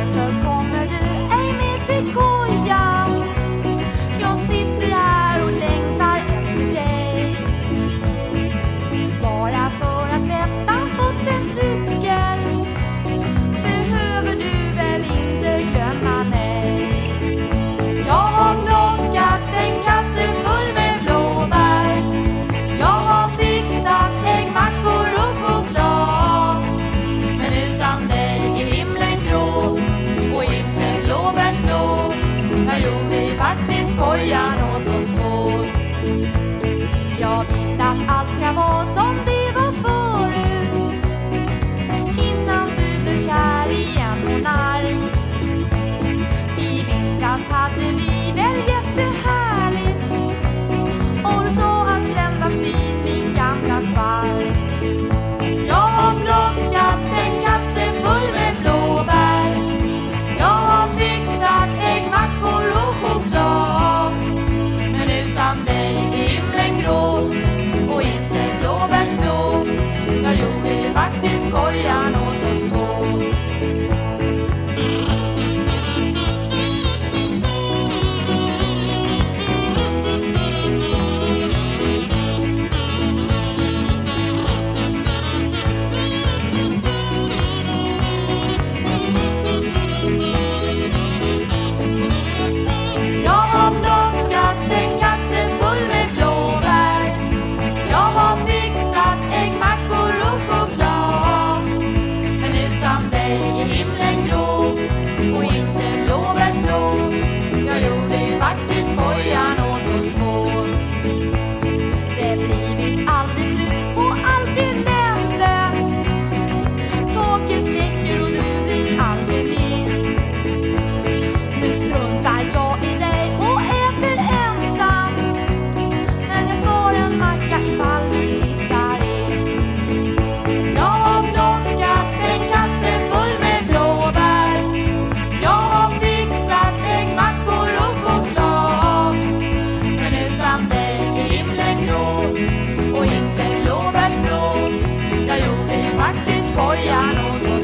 varför kom 飘。life,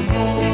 Oh.